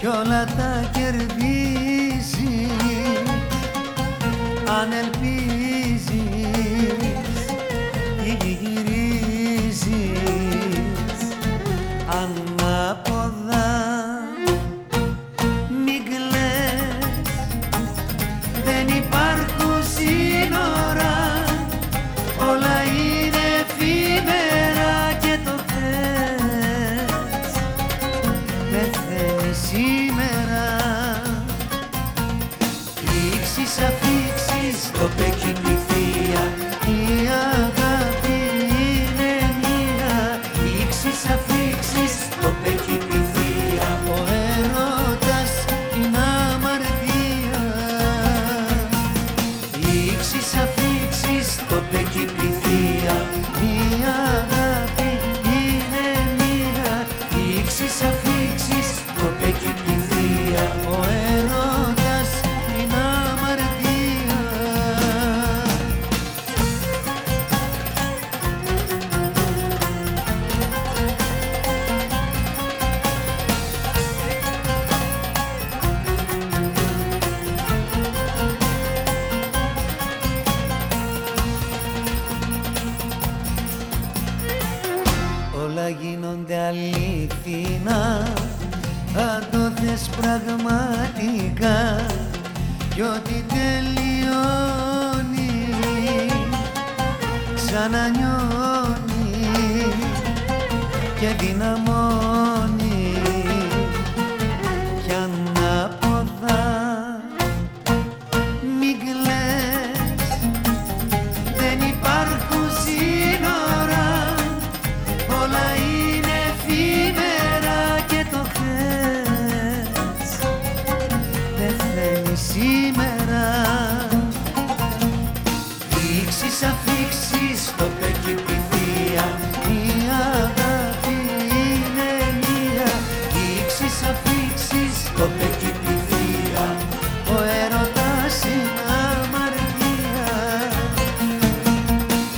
κι όλα τα κερδίζει. Αν ελπίζεις αφήξεις το πεκκινηθεία η αγάπη είναι μία. Ρίξεις αφήξεις το πεκκινηθεία ο έρωτας είναι αμαρτία. Ρίξεις αφήξεις το πεκκινηθεία γίνονται αλήθινα αν το θες πραγματικά κι ό,τι τελειώνει ξανανιώνει. Και δυναμώνει σήμερα. Ρίξεις αφήξεις το πεκκινηθεία η αγάπη είναι μία. Ρίξεις αφήξεις το πεκκινηθεία ο έρωτας είναι αμαρτία.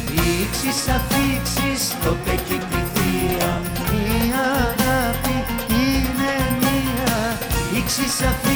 Ρίξεις αφήξεις το πεκκινηθεία η αγάπη είναι μία. Ρίξεις αφήξεις